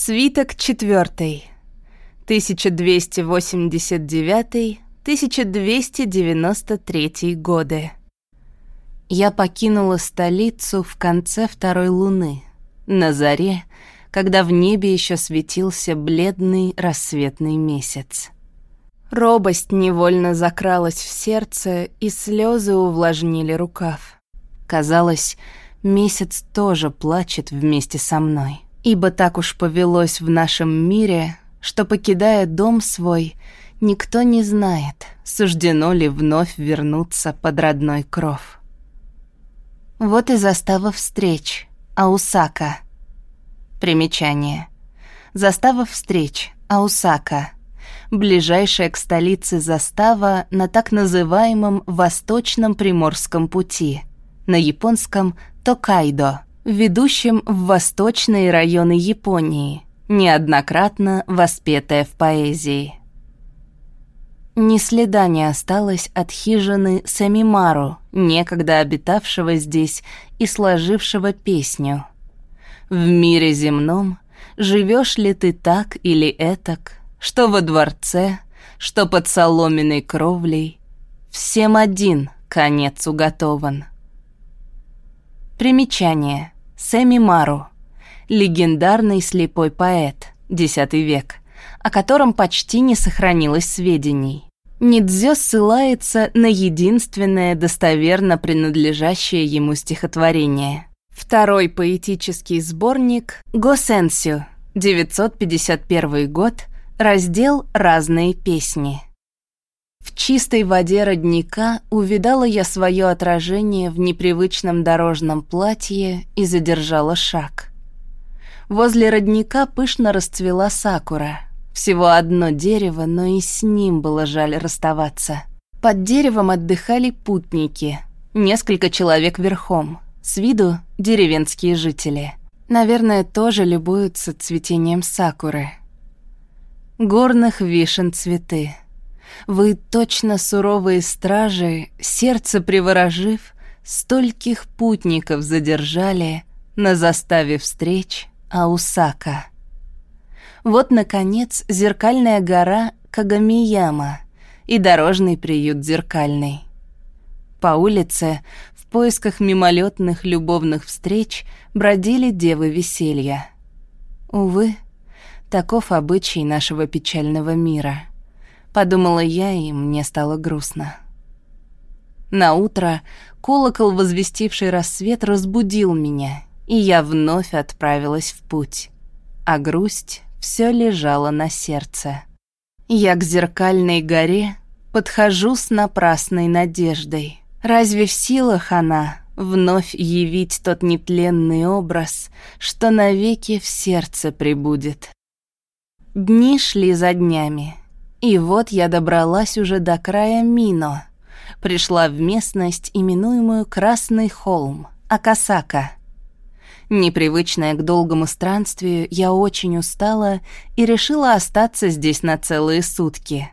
Свиток четвертый. 1289-1293 годы. Я покинула столицу в конце второй луны, на заре, когда в небе еще светился бледный рассветный месяц. Робость невольно закралась в сердце, и слезы увлажнили рукав. Казалось, месяц тоже плачет вместе со мной. Ибо так уж повелось в нашем мире, что, покидая дом свой, никто не знает, суждено ли вновь вернуться под родной кров. Вот и застава встреч, Аусака. Примечание. Застава встреч, Аусака. Ближайшая к столице застава на так называемом Восточном Приморском пути, на японском Токайдо ведущим в восточные районы Японии, неоднократно воспетая в поэзии. Ни следа не осталось от хижины Самимару, некогда обитавшего здесь и сложившего песню. В мире земном живешь ли ты так или этак, что во дворце, что под соломенной кровлей, всем один конец уготован. Примечание. Сэмми Мару, легендарный слепой поэт, X век, о котором почти не сохранилось сведений. Нидзё ссылается на единственное достоверно принадлежащее ему стихотворение. Второй поэтический сборник «Госенсю», 951 год, раздел «Разные песни». В чистой воде родника увидала я свое отражение в непривычном дорожном платье и задержала шаг. Возле родника пышно расцвела сакура. Всего одно дерево, но и с ним было жаль расставаться. Под деревом отдыхали путники, несколько человек верхом, с виду деревенские жители. Наверное, тоже любуются цветением сакуры. Горных вишен цветы — вы точно суровые стражи, сердце приворожив, Стольких путников задержали На заставе встреч Аусака. Вот, наконец, зеркальная гора Кагамияма И дорожный приют зеркальный. По улице в поисках мимолетных любовных встреч Бродили девы веселья. Увы, таков обычай нашего печального мира — Подумала я, и мне стало грустно. На утро колокол, возвестивший рассвет, разбудил меня, и я вновь отправилась в путь. А грусть все лежала на сердце. Я к зеркальной горе подхожу с напрасной надеждой. Разве в силах она вновь явить тот нетленный образ, что навеки в сердце прибудет? Дни шли за днями, и вот я добралась уже до края Мино. Пришла в местность, именуемую Красный холм, Акасака. Непривычная к долгому странствию, я очень устала и решила остаться здесь на целые сутки.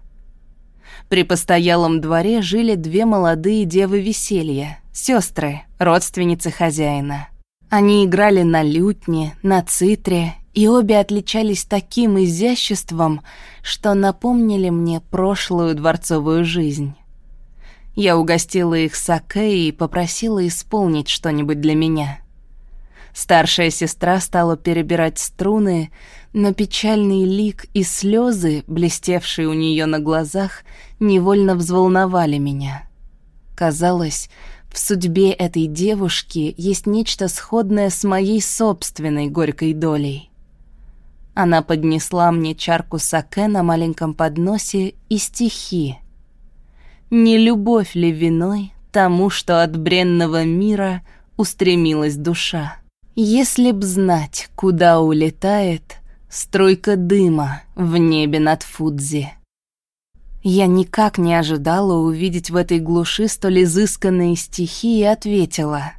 При постоялом дворе жили две молодые девы веселья, сестры, родственницы хозяина. Они играли на лютне, на цитре и обе отличались таким изяществом, что напомнили мне прошлую дворцовую жизнь. Я угостила их саке и попросила исполнить что-нибудь для меня. Старшая сестра стала перебирать струны, но печальный лик и слезы, блестевшие у нее на глазах, невольно взволновали меня. Казалось, в судьбе этой девушки есть нечто сходное с моей собственной горькой долей. Она поднесла мне чарку саке на маленьком подносе и стихи. Не любовь ли виной тому, что от бренного мира устремилась душа? Если б знать, куда улетает струйка дыма в небе над Фудзи. Я никак не ожидала увидеть в этой глуши столь изысканные стихи и ответила.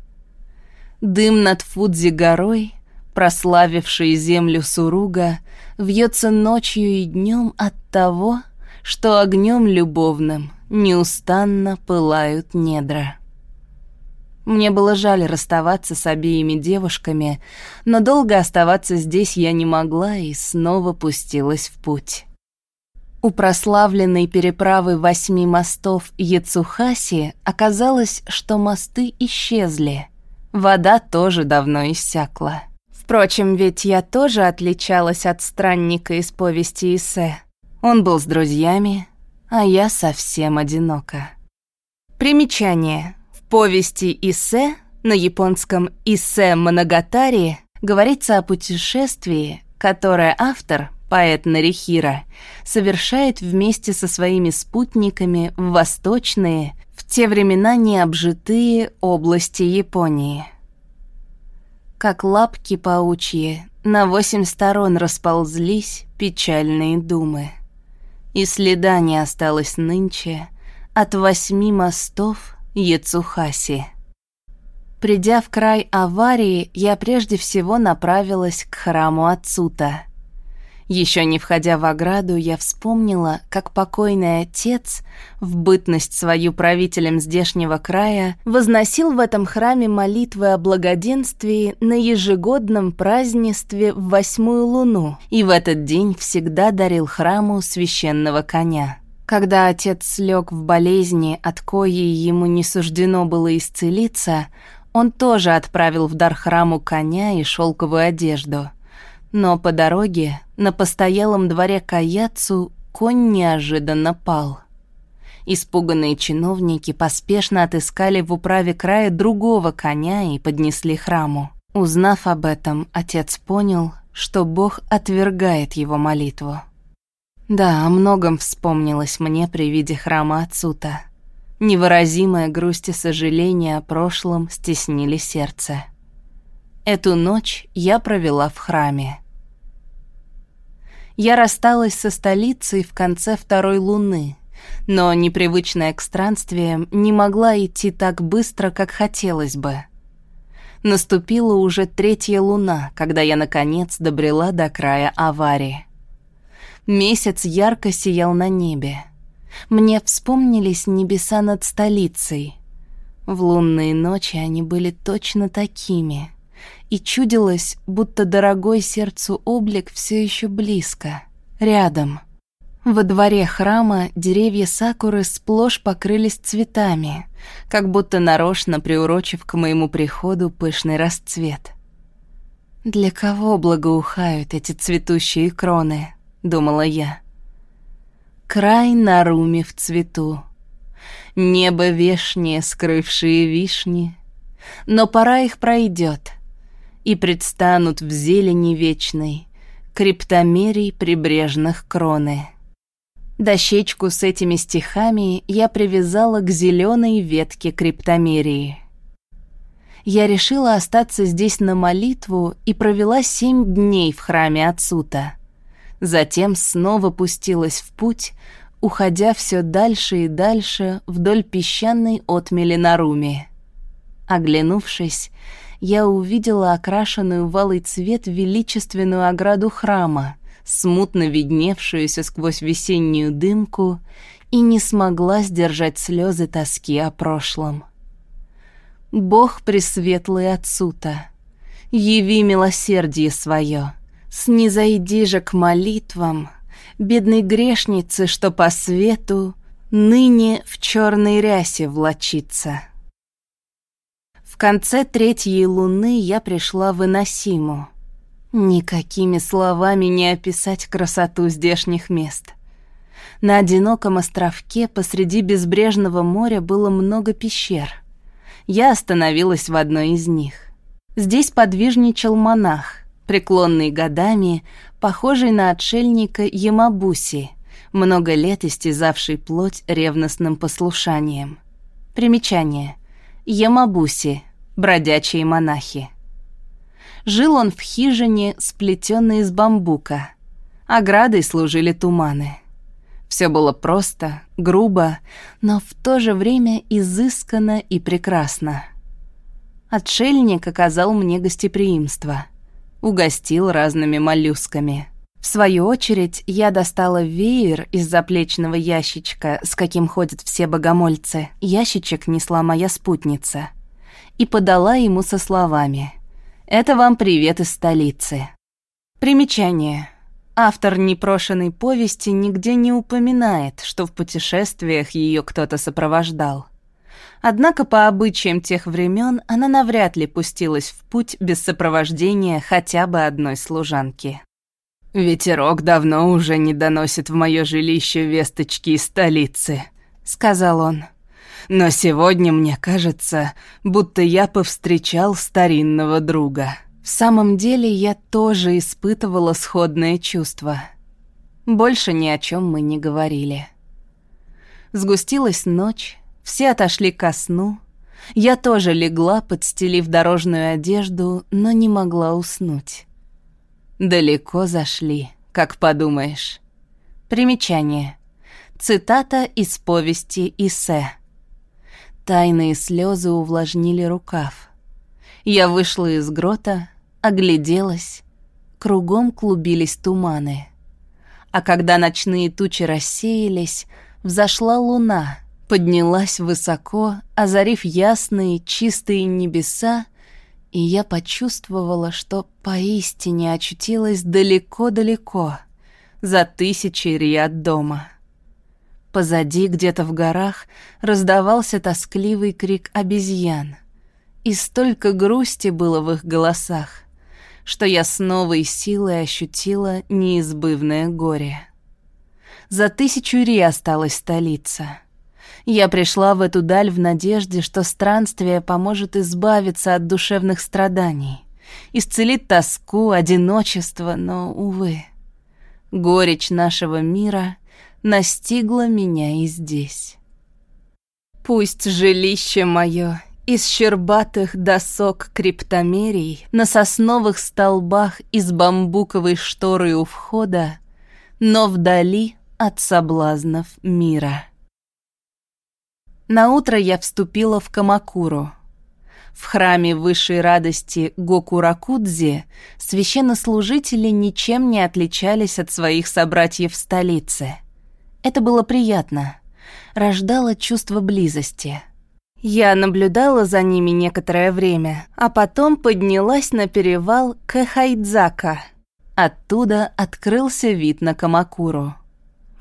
Дым над Фудзи горой прославивший землю Суруга, вьется ночью и днем от того, что огнем любовным неустанно пылают недра. Мне было жаль расставаться с обеими девушками, но долго оставаться здесь я не могла и снова пустилась в путь. У прославленной переправы восьми мостов Яцухаси оказалось, что мосты исчезли. Вода тоже давно иссякла. Впрочем, ведь я тоже отличалась от странника из повести Исе. Он был с друзьями, а я совсем одинока. Примечание. В повести Исе, на японском Исе Моногатари, говорится о путешествии, которое автор, поэт Нарихира, совершает вместе со своими спутниками в восточные, в те времена необжитые области Японии. Как лапки паучьи, на восемь сторон расползлись печальные думы. И следа не осталось нынче от восьми мостов Яцухаси. Придя в край аварии, я прежде всего направилась к храму Ацута — еще не входя в ограду, я вспомнила, как покойный отец, в бытность свою правителем здешнего края, возносил в этом храме молитвы о благоденствии на ежегодном празднестве в восьмую луну, и в этот день всегда дарил храму священного коня. Когда отец слег в болезни, от коей ему не суждено было исцелиться, он тоже отправил в дар храму коня и шелковую одежду — но по дороге на постоялом дворе Каяцу конь неожиданно пал. Испуганные чиновники поспешно отыскали в управе края другого коня и поднесли храму. Узнав об этом, отец понял, что Бог отвергает его молитву. Да, о многом вспомнилось мне при виде храма Ацута. Невыразимая грусть и сожаление о прошлом стеснили сердце. Эту ночь я провела в храме я рассталась со столицей в конце второй луны, но непривычная к странствиям не могла идти так быстро, как хотелось бы. Наступила уже третья луна, когда я, наконец, добрела до края аварии. Месяц ярко сиял на небе. Мне вспомнились небеса над столицей. В лунные ночи они были точно такими — и чудилось, будто дорогой сердцу облик все еще близко, рядом. Во дворе храма деревья сакуры сплошь покрылись цветами, как будто нарочно приурочив к моему приходу пышный расцвет. «Для кого благоухают эти цветущие кроны?» — думала я. Край на руме в цвету, небо вешнее, скрывшие вишни, но пора их пройдет, и предстанут в зелени вечной, криптомерий прибрежных кроны. Дощечку с этими стихами я привязала к зеленой ветке криптомерии. Я решила остаться здесь на молитву и провела семь дней в храме Ацута. Затем снова пустилась в путь, уходя все дальше и дальше вдоль песчаной отмели на руме. Оглянувшись, я увидела окрашенную в алый цвет величественную ограду храма, смутно видневшуюся сквозь весеннюю дымку, и не смогла сдержать слезы тоски о прошлом. Бог пресветлый отсюда, яви милосердие свое, снизойди же к молитвам, бедной грешницы, что по свету ныне в черной рясе влочится. В конце третьей луны я пришла в Иносиму. Никакими словами не описать красоту здешних мест. На одиноком островке посреди безбрежного моря было много пещер. Я остановилась в одной из них. Здесь подвижничал монах, преклонный годами, похожий на отшельника Ямабуси, много лет истязавший плоть ревностным послушанием. Примечание. Ямабуси, бродячие монахи. Жил он в хижине, сплетенной из бамбука. Оградой служили туманы. Все было просто, грубо, но в то же время изысканно и прекрасно. Отшельник оказал мне гостеприимство. Угостил разными моллюсками. В свою очередь, я достала веер из заплечного ящичка, с каким ходят все богомольцы. Ящичек несла моя спутница — и подала ему со словами «Это вам привет из столицы». Примечание. Автор непрошенной повести нигде не упоминает, что в путешествиях ее кто-то сопровождал. Однако по обычаям тех времен она навряд ли пустилась в путь без сопровождения хотя бы одной служанки. «Ветерок давно уже не доносит в мое жилище весточки из столицы», — сказал он. «Но сегодня мне кажется, будто я повстречал старинного друга». В самом деле я тоже испытывала сходное чувство. Больше ни о чем мы не говорили. Сгустилась ночь, все отошли ко сну. Я тоже легла, подстелив дорожную одежду, но не могла уснуть. Далеко зашли, как подумаешь. Примечание. Цитата из повести Исе. Тайные слезы увлажнили рукав. Я вышла из грота, огляделась. Кругом клубились туманы. А когда ночные тучи рассеялись, взошла луна — поднялась высоко, озарив ясные, чистые небеса, и я почувствовала, что поистине очутилась далеко-далеко, за тысячи ряд дома. Позади, где-то в горах, раздавался тоскливый крик обезьян, и столько грусти было в их голосах, что я с новой силой ощутила неизбывное горе. За тысячу ри осталась столица — я пришла в эту даль в надежде, что странствие поможет избавиться от душевных страданий, исцелит тоску, одиночество, но, увы, горечь нашего мира настигла меня и здесь. Пусть жилище мое из щербатых досок криптомерий на сосновых столбах из бамбуковой шторы у входа, но вдали от соблазнов мира. На утро я вступила в Камакуру. В храме высшей радости Гокуракудзе священнослужители ничем не отличались от своих собратьев в столице. Это было приятно, рождало чувство близости. Я наблюдала за ними некоторое время, а потом поднялась на перевал Кахайдзака. Оттуда открылся вид на Камакуру.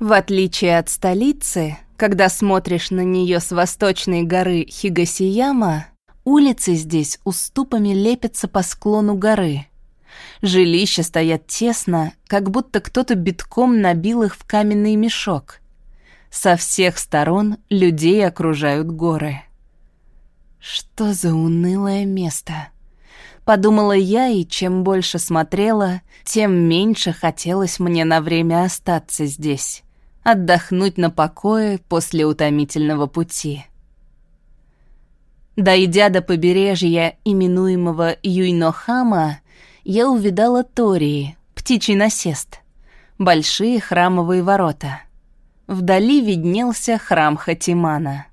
В отличие от столицы, когда смотришь на нее с восточной горы Хигасияма, улицы здесь уступами лепятся по склону горы. Жилища стоят тесно, как будто кто-то битком набил их в каменный мешок. Со всех сторон людей окружают горы. Что за унылое место? Подумала я, и чем больше смотрела, тем меньше хотелось мне на время остаться здесь отдохнуть на покое после утомительного пути. Дойдя до побережья, именуемого Юйнохама, я увидала Тории, птичий насест, большие храмовые ворота. Вдали виднелся храм Хатимана.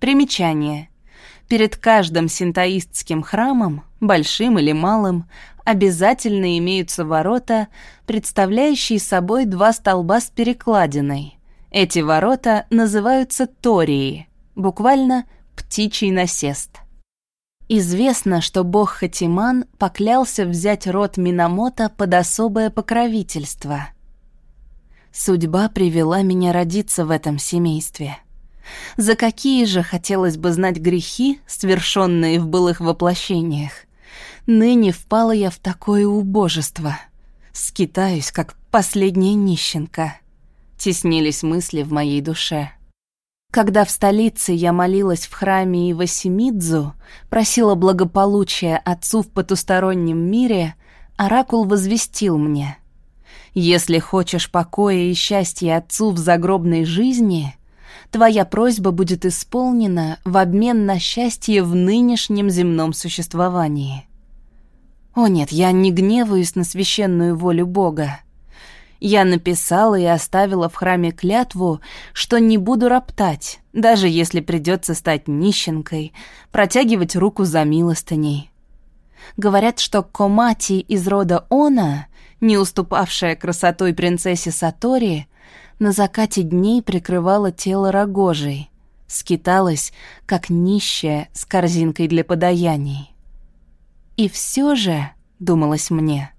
Примечание. Перед каждым синтоистским храмом, большим или малым, обязательно имеются ворота, представляющие собой два столба с перекладиной. Эти ворота называются тории, буквально «птичий насест». Известно, что бог Хатиман поклялся взять род Минамото под особое покровительство. Судьба привела меня родиться в этом семействе. За какие же, хотелось бы знать, грехи, совершенные в былых воплощениях, Ныне впала я в такое убожество. Скитаюсь, как последняя нищенка. Теснились мысли в моей душе. Когда в столице я молилась в храме Ивасимидзу, просила благополучия отцу в потустороннем мире, оракул возвестил мне. «Если хочешь покоя и счастья отцу в загробной жизни, твоя просьба будет исполнена в обмен на счастье в нынешнем земном существовании». О нет, я не гневаюсь на священную волю Бога. Я написала и оставила в храме клятву, что не буду роптать, даже если придется стать нищенкой, протягивать руку за милостыней. Говорят, что Комати из рода Она, не уступавшая красотой принцессе Сатори, на закате дней прикрывала тело рогожей, скиталась, как нищая с корзинкой для подаяний. И все же, думалось мне,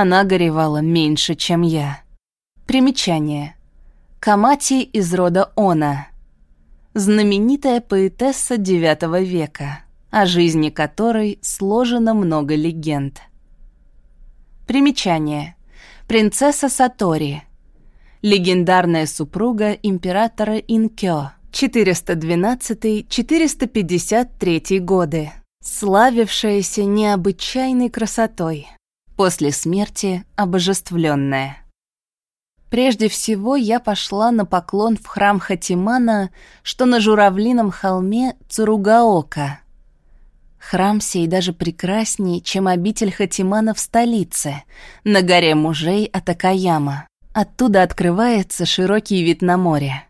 она горевала меньше, чем я. Примечание. Камати из рода Она. Знаменитая поэтесса IX века, о жизни которой сложено много легенд. Примечание. Принцесса Сатори. Легендарная супруга императора Инкё. 412-453 годы. Славившаяся необычайной красотой. После смерти обожествленная. Прежде всего я пошла на поклон в храм Хатимана, что на журавлином холме Цуругаока. Храм сей даже прекраснее, чем обитель Хатимана в столице, на горе мужей Атакаяма. Оттуда открывается широкий вид на море.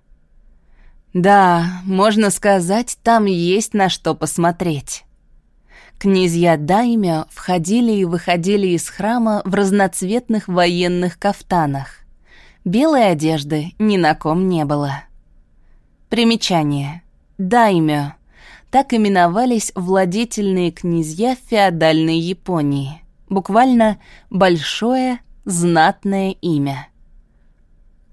Да, можно сказать, там есть на что посмотреть. Князья Даймё входили и выходили из храма в разноцветных военных кафтанах. Белой одежды ни на ком не было. Примечание. Даймё. Так именовались владетельные князья феодальной Японии. Буквально «большое, знатное имя».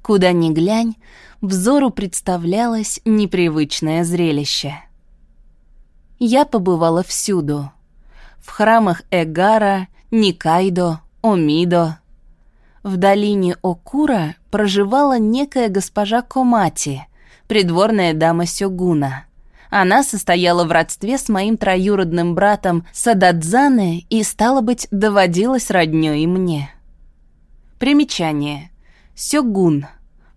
Куда ни глянь, взору представлялось непривычное зрелище. Я побывала всюду. В храмах Эгара, Никайдо, Омидо, в долине Окура проживала некая госпожа Комати, придворная дама Сёгуна. Она состояла в родстве с моим троюродным братом Сададзане и, стало быть, доводилась роднёй и мне. Примечание. Сёгун.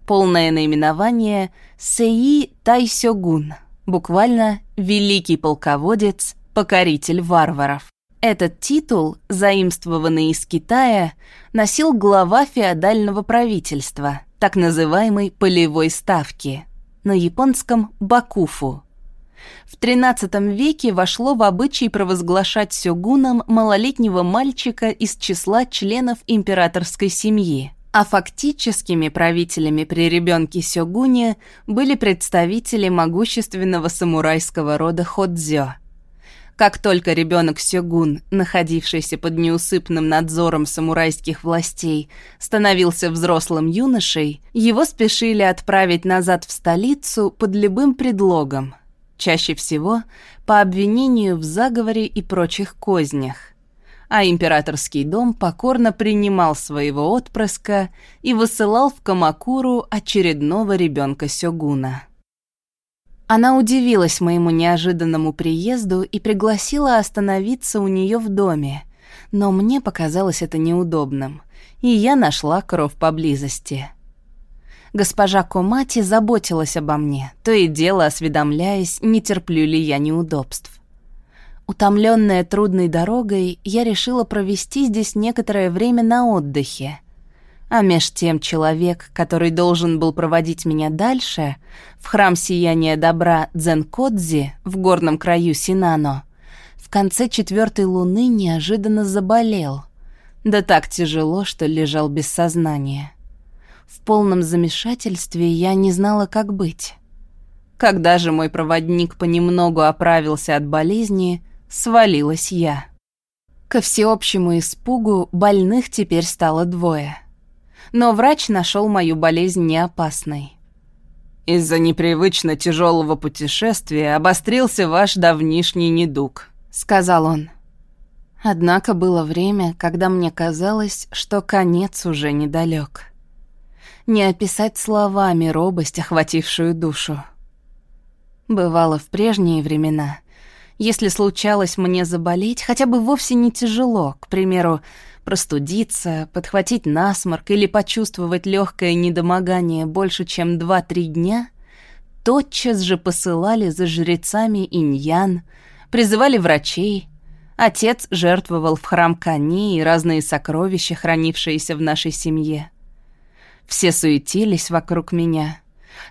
Полное наименование Сеи Тайсёгун. Буквально «великий полководец, покоритель варваров». Этот титул, заимствованный из Китая, носил глава феодального правительства, так называемой полевой ставки, на японском «бакуфу». В XIII веке вошло в обычай провозглашать сёгуном малолетнего мальчика из числа членов императорской семьи, а фактическими правителями при ребенке сёгуне были представители могущественного самурайского рода Ходзё – как только ребенок Сёгун, находившийся под неусыпным надзором самурайских властей, становился взрослым юношей, его спешили отправить назад в столицу под любым предлогом, чаще всего по обвинению в заговоре и прочих кознях. А императорский дом покорно принимал своего отпрыска и высылал в Камакуру очередного ребенка Сёгуна. Она удивилась моему неожиданному приезду и пригласила остановиться у нее в доме, но мне показалось это неудобным, и я нашла кров поблизости. Госпожа Комати заботилась обо мне, то и дело осведомляясь, не терплю ли я неудобств. Утомленная трудной дорогой, я решила провести здесь некоторое время на отдыхе, а меж тем человек, который должен был проводить меня дальше, в храм сияния добра Дзенкодзи в горном краю Синано, в конце четвертой луны неожиданно заболел. Да так тяжело, что лежал без сознания. В полном замешательстве я не знала, как быть. Когда же мой проводник понемногу оправился от болезни, свалилась я. Ко всеобщему испугу больных теперь стало двое — но врач нашел мою болезнь неопасной. «Из-за непривычно тяжелого путешествия обострился ваш давнишний недуг», — сказал он. Однако было время, когда мне казалось, что конец уже недалек. Не описать словами робость, охватившую душу. Бывало в прежние времена. Если случалось мне заболеть, хотя бы вовсе не тяжело, к примеру, простудиться, подхватить насморк или почувствовать легкое недомогание больше, чем 2-3 дня, тотчас же посылали за жрецами иньян, призывали врачей. Отец жертвовал в храм коней и разные сокровища, хранившиеся в нашей семье. Все суетились вокруг меня.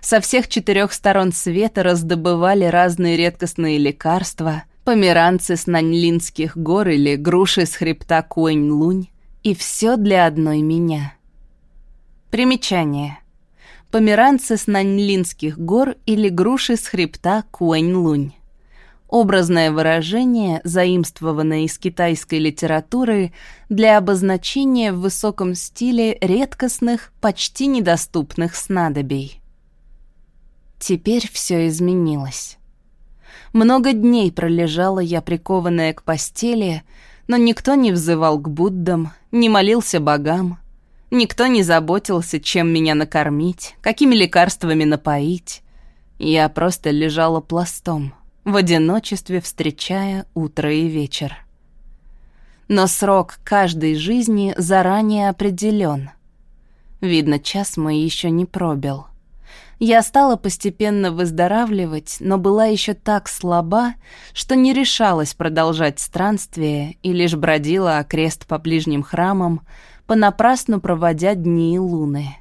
Со всех четырех сторон света раздобывали разные редкостные лекарства — померанцы с Наньлинских гор или груши с хребта Куэнь-Лунь, и все для одной меня. Примечание. померанцы с Наньлинских гор или груши с хребта Куэнь-Лунь. Образное выражение, заимствованное из китайской литературы для обозначения в высоком стиле редкостных, почти недоступных снадобий. Теперь все изменилось. Много дней пролежала я прикованная к постели, но никто не взывал к Буддам, не молился богам, никто не заботился, чем меня накормить, какими лекарствами напоить. Я просто лежала пластом, в одиночестве встречая утро и вечер. Но срок каждой жизни заранее определен. Видно, час мой еще не пробил — я стала постепенно выздоравливать, но была еще так слаба, что не решалась продолжать странствие и лишь бродила окрест по ближним храмам, понапрасну проводя дни и луны.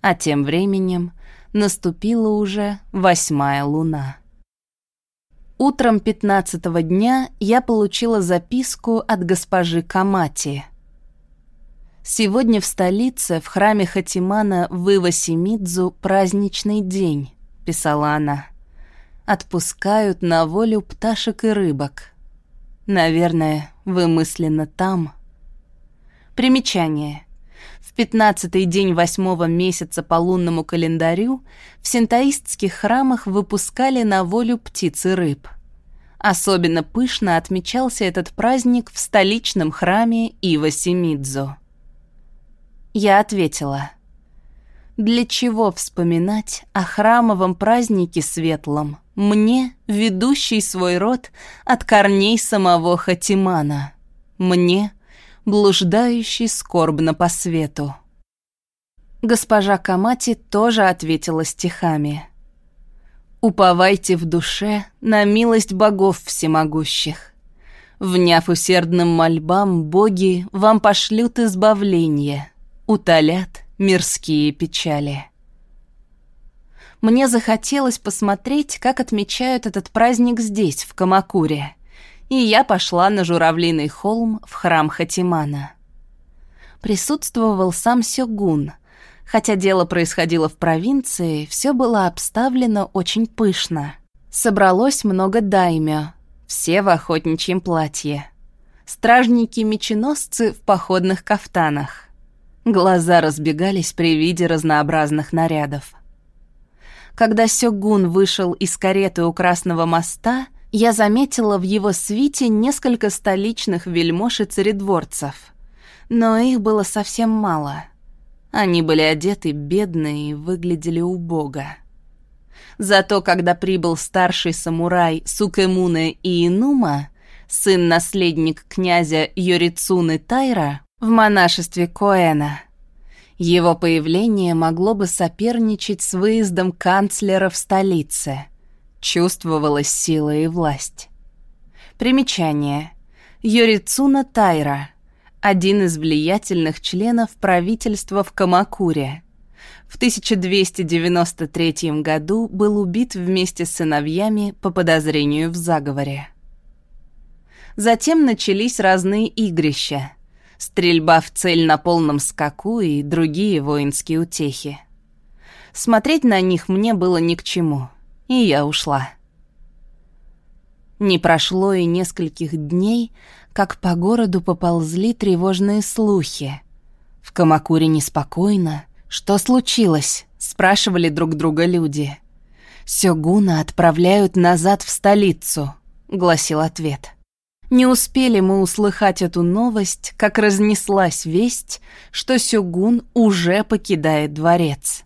А тем временем наступила уже восьмая луна. Утром пятнадцатого дня я получила записку от госпожи Камати — Сегодня в столице, в храме Хатимана в Ивасимидзу праздничный день, писала она. Отпускают на волю пташек и рыбок. Наверное, вы мысленно там. Примечание. В пятнадцатый день восьмого месяца по лунному календарю в синтаистских храмах выпускали на волю птиц и рыб. Особенно пышно отмечался этот праздник в столичном храме Ива-Симидзо. Я ответила. Для чего вспоминать о храмовом празднике светлом, мне, ведущий свой род от корней самого Хатимана, мне, блуждающий скорбно по свету? Госпожа Камати тоже ответила стихами. «Уповайте в душе на милость богов всемогущих. Вняв усердным мольбам, боги вам пошлют избавление» утолят мирские печали. Мне захотелось посмотреть, как отмечают этот праздник здесь, в Камакуре, и я пошла на Журавлиный холм в храм Хатимана. Присутствовал сам Сёгун. Хотя дело происходило в провинции, все было обставлено очень пышно. Собралось много даймё, все в охотничьем платье. Стражники-меченосцы в походных кафтанах. Глаза разбегались при виде разнообразных нарядов. Когда Сёгун вышел из кареты у Красного моста, я заметила в его свите несколько столичных вельмож и царедворцев. Но их было совсем мало. Они были одеты бедно и выглядели убого. Зато когда прибыл старший самурай Сукемуне Инума, сын-наследник князя Йорицуны Тайра, в монашестве Коэна. Его появление могло бы соперничать с выездом канцлера в столице. Чувствовалась сила и власть. Примечание. Йорицуна Тайра. Один из влиятельных членов правительства в Камакуре. В 1293 году был убит вместе с сыновьями по подозрению в заговоре. Затем начались разные игрища — стрельба в цель на полном скаку и другие воинские утехи. Смотреть на них мне было ни к чему, и я ушла. Не прошло и нескольких дней, как по городу поползли тревожные слухи. В Камакуре неспокойно. Что случилось? Спрашивали друг друга люди. «Сёгуна отправляют назад в столицу», — гласил ответ. Не успели мы услыхать эту новость, как разнеслась весть, что Сюгун уже покидает дворец.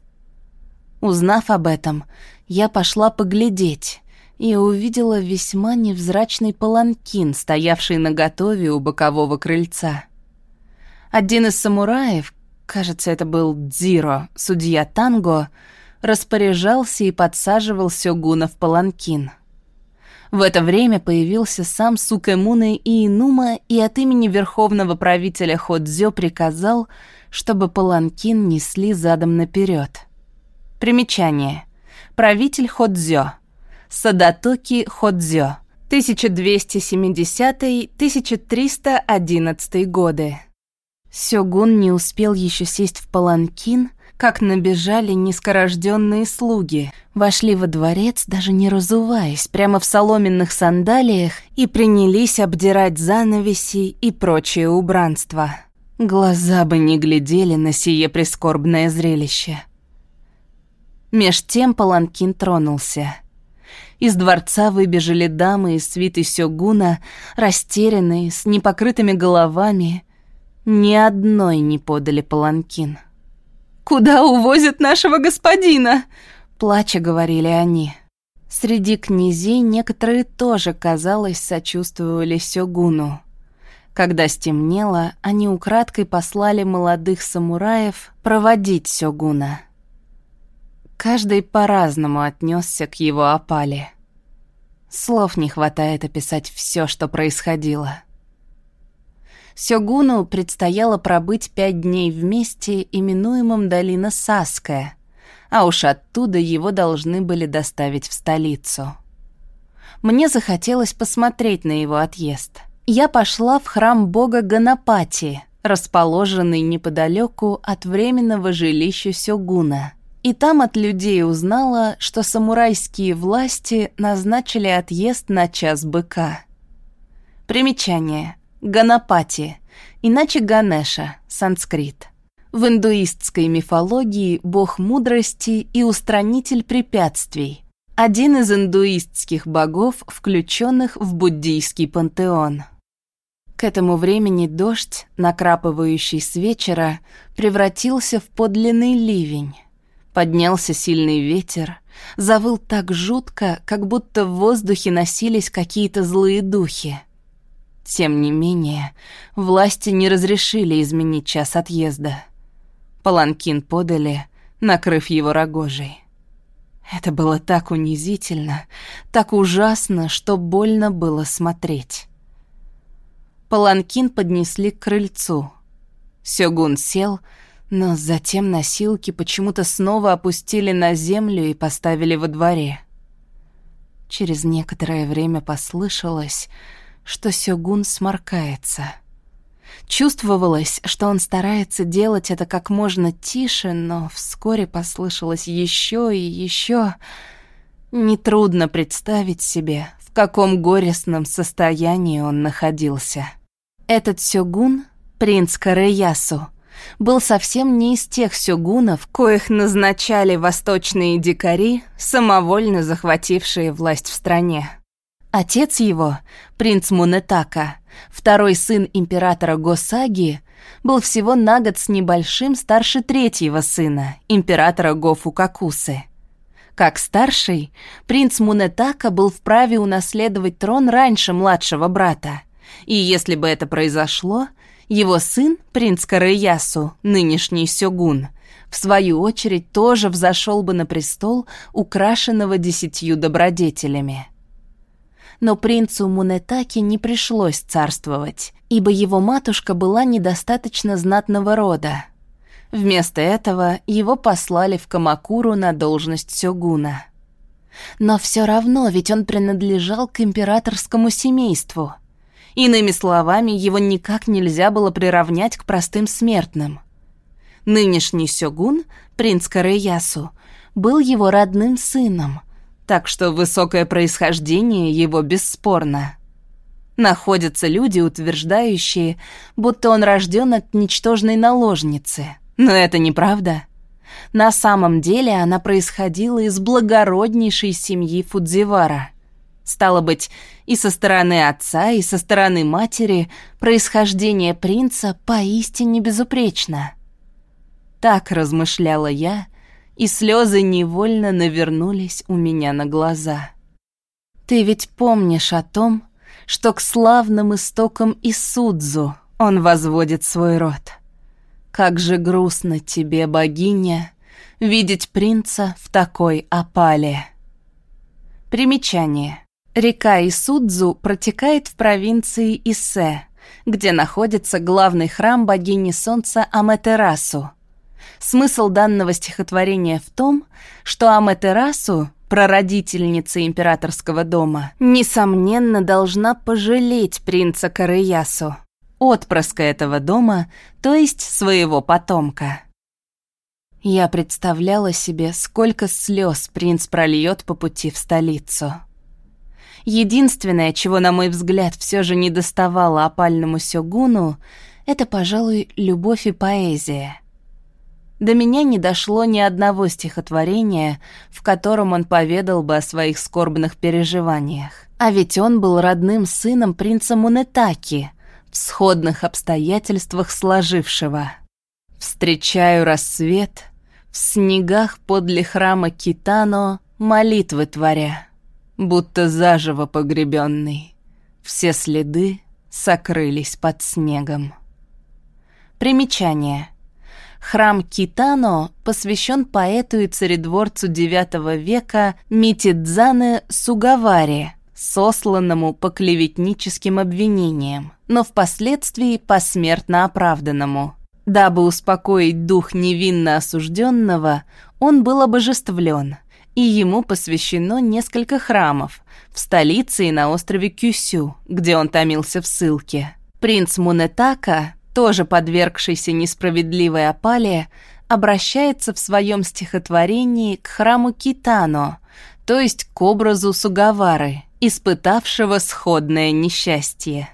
Узнав об этом, я пошла поглядеть и увидела весьма невзрачный паланкин, стоявший наготове у бокового крыльца. Один из самураев, кажется, это был Дзиро, судья Танго, распоряжался и подсаживал Сёгуна в паланкин — в это время появился сам Сукэмуны и Инума и от имени верховного правителя Ходзё приказал, чтобы паланкин несли задом наперед. Примечание. Правитель Ходзё. Садатоки Ходзё. 1270-1311 годы. Сёгун не успел еще сесть в паланкин, как набежали низкорожденные слуги, вошли во дворец, даже не разуваясь, прямо в соломенных сандалиях и принялись обдирать занавеси и прочее убранство. Глаза бы не глядели на сие прискорбное зрелище. Меж тем Паланкин тронулся. Из дворца выбежали дамы из свиты Сёгуна, растерянные, с непокрытыми головами. Ни одной не подали Паланкин. «Куда увозят нашего господина?» Плача говорили они. Среди князей некоторые тоже, казалось, сочувствовали Сёгуну. Когда стемнело, они украдкой послали молодых самураев проводить Сёгуна. Каждый по-разному отнесся к его опале. Слов не хватает описать все, что происходило. Сёгуну предстояло пробыть пять дней вместе, именуемом долина Саская, а уж оттуда его должны были доставить в столицу. Мне захотелось посмотреть на его отъезд. Я пошла в храм бога Ганапати, расположенный неподалеку от временного жилища Сёгуна. И там от людей узнала, что самурайские власти назначили отъезд на час быка. Примечание. Ганапати, иначе Ганеша, санскрит. В индуистской мифологии бог мудрости и устранитель препятствий. Один из индуистских богов, включенных в буддийский пантеон. К этому времени дождь, накрапывающий с вечера, превратился в подлинный ливень. Поднялся сильный ветер, завыл так жутко, как будто в воздухе носились какие-то злые духи. Тем не менее, власти не разрешили изменить час отъезда. Паланкин подали, накрыв его рогожей. Это было так унизительно, так ужасно, что больно было смотреть. Паланкин поднесли к крыльцу. Сёгун сел, но затем носилки почему-то снова опустили на землю и поставили во дворе. Через некоторое время послышалось, что Сёгун сморкается. Чувствовалось, что он старается делать это как можно тише, но вскоре послышалось еще и еще. Нетрудно представить себе, в каком горестном состоянии он находился. Этот Сёгун, принц Караясу, был совсем не из тех сёгунов, коих назначали восточные дикари, самовольно захватившие власть в стране. Отец его, принц Мунетака, второй сын императора Госаги, был всего на год с небольшим старше третьего сына, императора Гофукакусы. Как старший, принц Мунетака был вправе унаследовать трон раньше младшего брата. И если бы это произошло, его сын, принц Караясу, нынешний сёгун, в свою очередь тоже взошел бы на престол, украшенного десятью добродетелями но принцу Мунетаки не пришлось царствовать, ибо его матушка была недостаточно знатного рода. Вместо этого его послали в Камакуру на должность сёгуна. Но все равно ведь он принадлежал к императорскому семейству. Иными словами, его никак нельзя было приравнять к простым смертным. Нынешний сёгун, принц Караясу, был его родным сыном — так что высокое происхождение его бесспорно. Находятся люди, утверждающие, будто он рожден от ничтожной наложницы. Но это неправда. На самом деле она происходила из благороднейшей семьи Фудзивара. Стало быть, и со стороны отца, и со стороны матери происхождение принца поистине безупречно. Так размышляла я, и слезы невольно навернулись у меня на глаза. Ты ведь помнишь о том, что к славным истокам Исудзу он возводит свой род. Как же грустно тебе, богиня, видеть принца в такой опале. Примечание. Река Исудзу протекает в провинции Иссе, где находится главный храм богини солнца Аметерасу, Смысл данного стихотворения в том, что Аметерасу, прародительница императорского дома, несомненно должна пожалеть принца Караясу, отпрыска этого дома, то есть своего потомка. Я представляла себе, сколько слез принц прольет по пути в столицу. Единственное, чего, на мой взгляд, все же не доставало опальному сёгуну, это, пожалуй, любовь и поэзия. До меня не дошло ни одного стихотворения, в котором он поведал бы о своих скорбных переживаниях. А ведь он был родным сыном принца Мунетаки, в сходных обстоятельствах сложившего. Встречаю рассвет в снегах подле храма Китано, молитвы творя, будто заживо погребенный. Все следы сокрылись под снегом. Примечание. Храм Китано посвящен поэту и царедворцу IX века Митидзане Сугавари, сосланному по клеветническим обвинениям, но впоследствии посмертно оправданному – Дабы успокоить дух невинно осужденного, он был обожествлен, и ему посвящено несколько храмов в столице и на острове Кюсю, где он томился в ссылке. Принц Мунетака, тоже подвергшийся несправедливой опале, обращается в своем стихотворении к храму Китано, то есть к образу Сугавары, испытавшего сходное несчастье.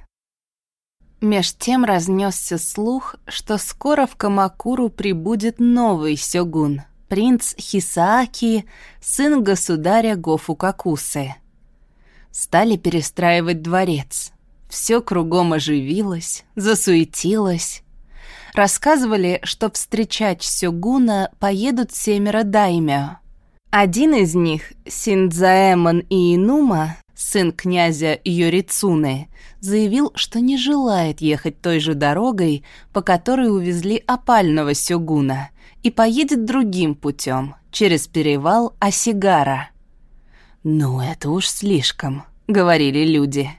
Меж тем разнесся слух, что скоро в Камакуру прибудет новый сёгун, принц Хисааки, сын государя Гофукакусы. Стали перестраивать дворец. Все кругом оживилось, засуетилось. Рассказывали, что встречать сёгуна поедут семеро даймё. Один из них, Синдзаэмон Инума, сын князя Йорицуны, заявил, что не желает ехать той же дорогой, по которой увезли опального сёгуна, и поедет другим путем, через перевал Осигара. «Ну, это уж слишком», — говорили люди.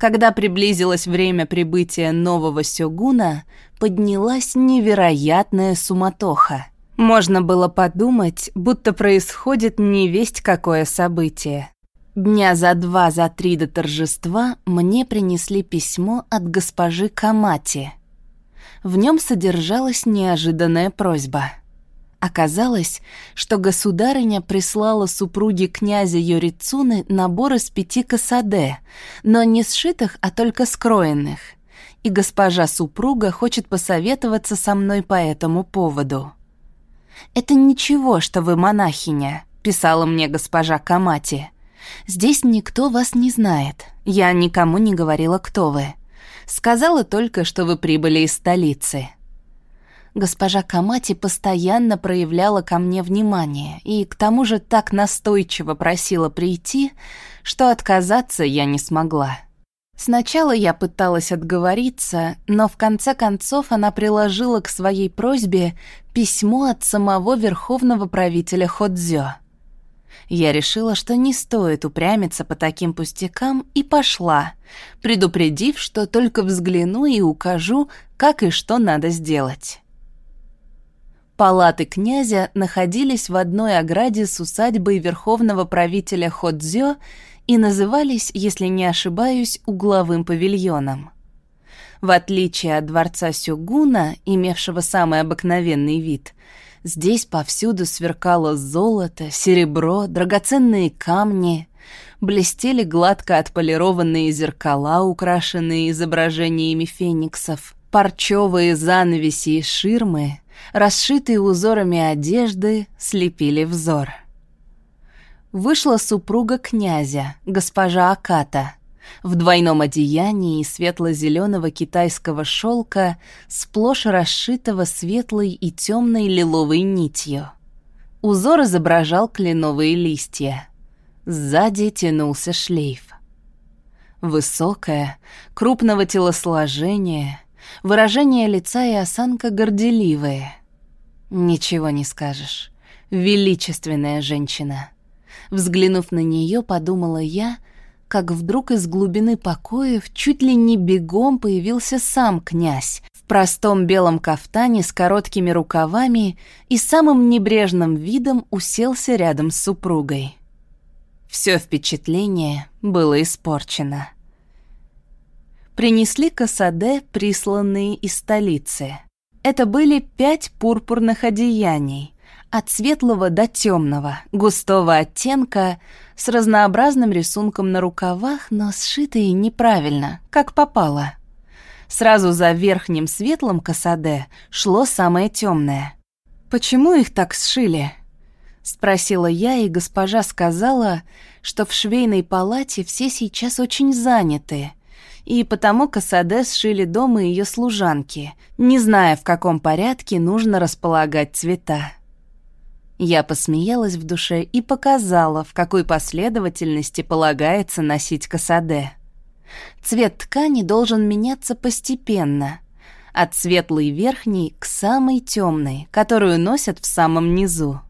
Когда приблизилось время прибытия нового сёгуна, поднялась невероятная суматоха. Можно было подумать, будто происходит невесть какое событие. Дня за два, за три до торжества мне принесли письмо от госпожи Камати. В нем содержалась неожиданная просьба. Оказалось, что государыня прислала супруге князя Йорицуны набор из пяти касаде, но не сшитых, а только скроенных. И госпожа супруга хочет посоветоваться со мной по этому поводу. «Это ничего, что вы монахиня», — писала мне госпожа Камати. Здесь никто вас не знает. Я никому не говорила, кто вы. Сказала только, что вы прибыли из столицы. Госпожа Камати постоянно проявляла ко мне внимание и к тому же так настойчиво просила прийти, что отказаться я не смогла. Сначала я пыталась отговориться, но в конце концов она приложила к своей просьбе письмо от самого верховного правителя Ходзё. Я решила, что не стоит упрямиться по таким пустякам, и пошла, предупредив, что только взгляну и укажу, как и что надо сделать. Палаты князя находились в одной ограде с усадьбой верховного правителя Ходзё и назывались, если не ошибаюсь, угловым павильоном. В отличие от дворца Сёгуна, имевшего самый обыкновенный вид, Здесь повсюду сверкало золото, серебро, драгоценные камни, блестели гладко отполированные зеркала, украшенные изображениями фениксов, парчевые занавеси и ширмы, расшитые узорами одежды, слепили взор. Вышла супруга князя, госпожа Аката — в двойном одеянии светло-зеленого китайского шелка, сплошь расшитого светлой и темной лиловой нитью. Узор изображал кленовые листья. Сзади тянулся шлейф. Высокая, крупного телосложения, выражение лица и осанка горделивые. Ничего не скажешь. Величественная женщина. Взглянув на нее, подумала я — как вдруг из глубины покоев чуть ли не бегом появился сам князь в простом белом кафтане с короткими рукавами и самым небрежным видом уселся рядом с супругой. Все впечатление было испорчено. Принесли касаде, присланные из столицы. Это были пять пурпурных одеяний, от светлого до темного, густого оттенка, с разнообразным рисунком на рукавах, но сшитые неправильно, как попало. Сразу за верхним светлым касаде шло самое темное. «Почему их так сшили?» — спросила я, и госпожа сказала, что в швейной палате все сейчас очень заняты, и потому Касаде сшили дома ее служанки, не зная, в каком порядке нужно располагать цвета. Я посмеялась в душе и показала, в какой последовательности полагается носить Касаде. Цвет ткани должен меняться постепенно, от светлой верхней к самой темной, которую носят в самом низу.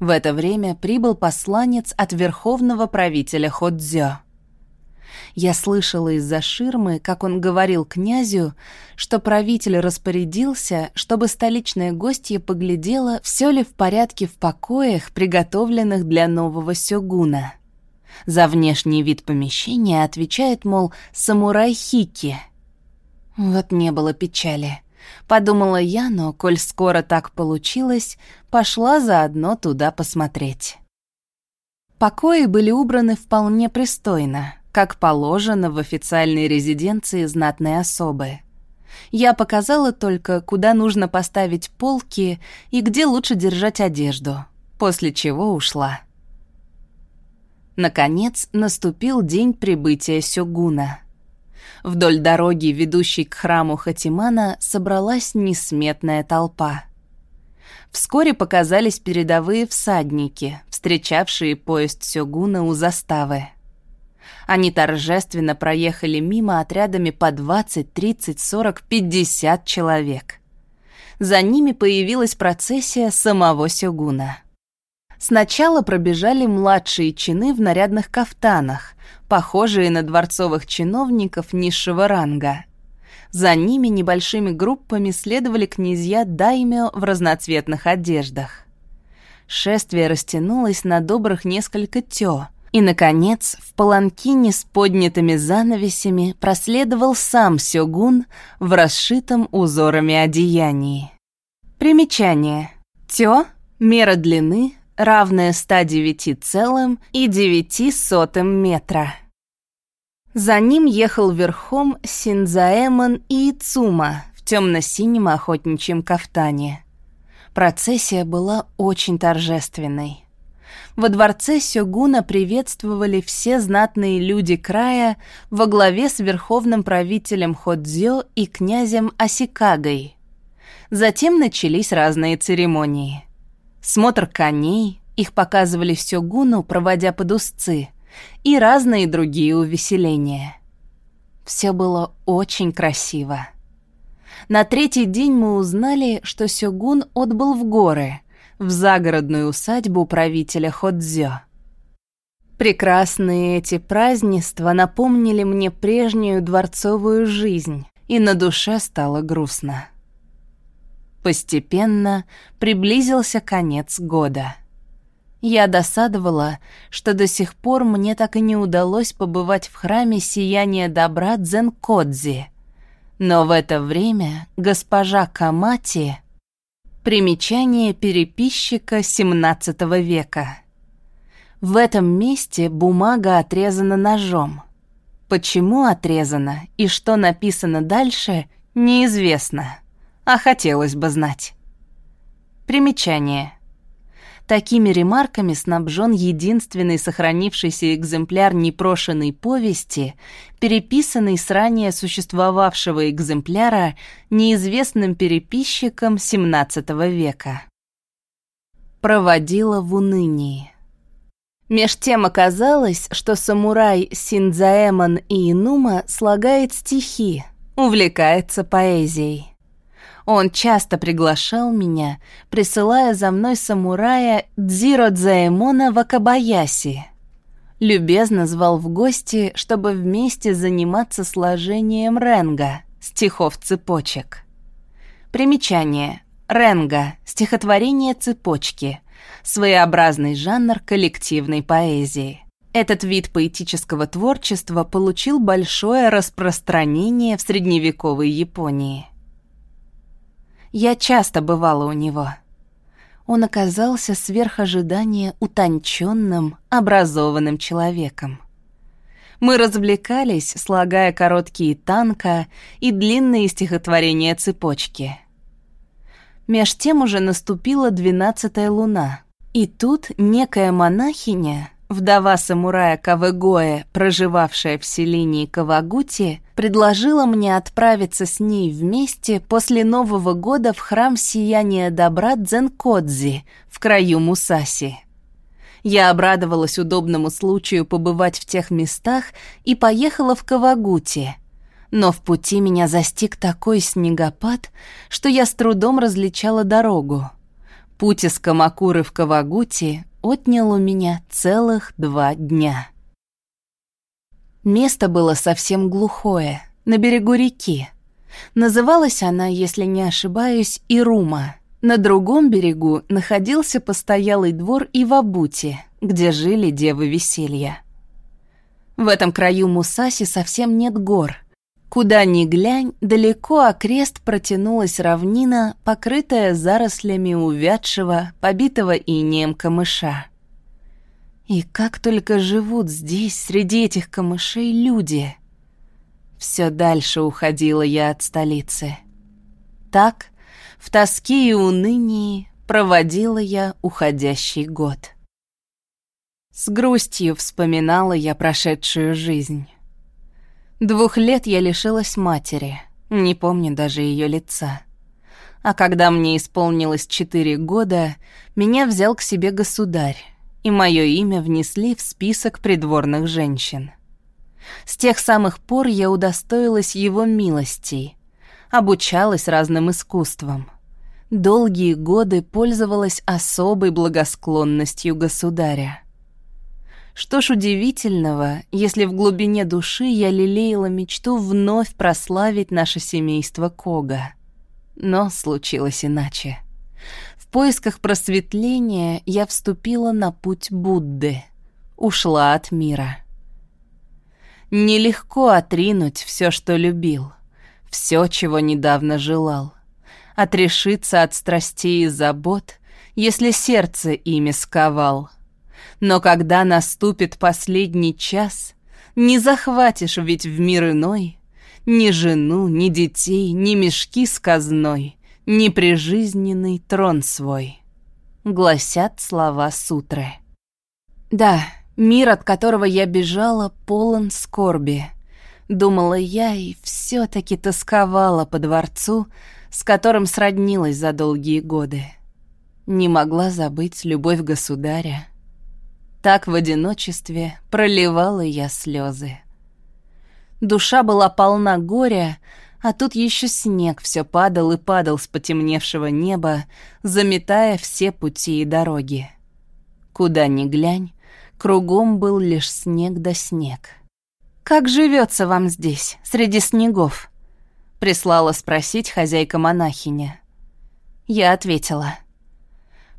В это время прибыл посланец от верховного правителя Ходзё. Я слышала из-за ширмы, как он говорил князю, что правитель распорядился, чтобы столичная гостья поглядела, все ли в порядке в покоях, приготовленных для нового сёгуна. За внешний вид помещения отвечает, мол, самурай Хики. Вот не было печали. Подумала я, но, коль скоро так получилось, пошла заодно туда посмотреть. Покои были убраны вполне пристойно, как положено в официальной резиденции знатной особы. Я показала только, куда нужно поставить полки и где лучше держать одежду, после чего ушла. Наконец наступил день прибытия Сёгуна — Вдоль дороги, ведущей к храму Хатимана, собралась несметная толпа. Вскоре показались передовые всадники, встречавшие поезд Сёгуна у заставы. Они торжественно проехали мимо отрядами по 20, 30, 40, 50 человек. За ними появилась процессия самого Сёгуна. Сначала пробежали младшие чины в нарядных кафтанах, похожие на дворцовых чиновников низшего ранга. За ними небольшими группами следовали князья Даймё в разноцветных одеждах. Шествие растянулось на добрых несколько тё, и, наконец, в паланкине с поднятыми занавесями проследовал сам Сёгун в расшитом узорами одеянии. Примечание. Тё — мера длины, равная 109,9 метра. За ним ехал верхом Синзаэмон и Ицума в темно-синем охотничьем кафтане. Процессия была очень торжественной. Во дворце Сёгуна приветствовали все знатные люди края во главе с верховным правителем Ходзё и князем Асикагой. Затем начались разные церемонии — смотр коней, их показывали все гуну, проводя под узцы, и разные другие увеселения. Все было очень красиво. На третий день мы узнали, что Сёгун отбыл в горы, в загородную усадьбу правителя Ходзё. Прекрасные эти празднества напомнили мне прежнюю дворцовую жизнь, и на душе стало грустно. Постепенно приблизился конец года. Я досадовала, что до сих пор мне так и не удалось побывать в храме сияния добра Дзенкодзи. Но в это время госпожа Камати... Примечание переписчика XVII века. В этом месте бумага отрезана ножом. Почему отрезана и что написано дальше, неизвестно а хотелось бы знать. Примечание. Такими ремарками снабжен единственный сохранившийся экземпляр непрошенной повести, переписанный с ранее существовавшего экземпляра неизвестным переписчиком XVII века. Проводила в унынии. Меж тем оказалось, что самурай Синдзаэмон Инума слагает стихи, увлекается поэзией. Он часто приглашал меня, присылая за мной самурая Дзиро Дзаэмона Вакабаяси. Любезно звал в гости, чтобы вместе заниматься сложением ренга, стихов цепочек. Примечание. Ренга — стихотворение цепочки, своеобразный жанр коллективной поэзии. Этот вид поэтического творчества получил большое распространение в средневековой Японии. Я часто бывала у него. Он оказался сверх ожидания утонченным, образованным человеком. Мы развлекались, слагая короткие танка и длинные стихотворения цепочки. Меж тем уже наступила двенадцатая луна, и тут некая монахиня Вдова самурая Кавегоэ, проживавшая в селении Кавагути, предложила мне отправиться с ней вместе после Нового года в храм сияния добра Дзенкодзи в краю Мусаси. Я обрадовалась удобному случаю побывать в тех местах и поехала в Кавагути. Но в пути меня застиг такой снегопад, что я с трудом различала дорогу. Путь из Камакуры в Кавагути отнял у меня целых два дня. Место было совсем глухое, на берегу реки. Называлась она, если не ошибаюсь, Ирума. На другом берегу находился постоялый двор Ивабути, где жили девы веселья. В этом краю Мусаси совсем нет гор. Куда ни глянь, далеко окрест протянулась равнина, покрытая зарослями увядшего, побитого инеем камыша. И как только живут здесь, среди этих камышей, люди. Все дальше уходила я от столицы. Так, в тоске и унынии проводила я уходящий год. С грустью вспоминала я прошедшую жизнь. Двух лет я лишилась матери, не помню даже ее лица. А когда мне исполнилось четыре года, меня взял к себе государь, и мое имя внесли в список придворных женщин. С тех самых пор я удостоилась его милостей, обучалась разным искусствам. Долгие годы пользовалась особой благосклонностью государя. Что ж удивительного, если в глубине души я лелеяла мечту вновь прославить наше семейство Кога. Но случилось иначе поисках просветления я вступила на путь Будды, ушла от мира. Нелегко отринуть все, что любил, все, чего недавно желал, отрешиться от страстей и забот, если сердце ими сковал. Но когда наступит последний час, не захватишь ведь в мир иной ни жену, ни детей, ни мешки с казной — неприжизненный трон свой», — гласят слова сутры. Да, мир, от которого я бежала, полон скорби. Думала я и все таки тосковала по дворцу, с которым сроднилась за долгие годы. Не могла забыть любовь государя. Так в одиночестве проливала я слезы. Душа была полна горя, а тут еще снег все падал и падал с потемневшего неба, заметая все пути и дороги. Куда ни глянь, кругом был лишь снег да снег. «Как живется вам здесь, среди снегов?» — прислала спросить хозяйка-монахиня. Я ответила.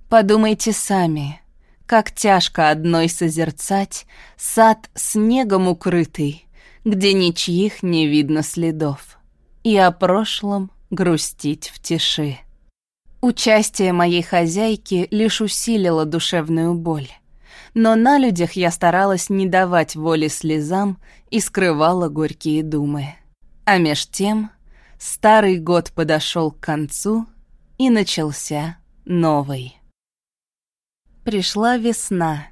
«Подумайте сами, как тяжко одной созерцать сад снегом укрытый, где ничьих не видно следов и о прошлом грустить в тиши. Участие моей хозяйки лишь усилило душевную боль. Но на людях я старалась не давать воли слезам и скрывала горькие думы. А меж тем старый год подошел к концу, и начался новый. Пришла весна.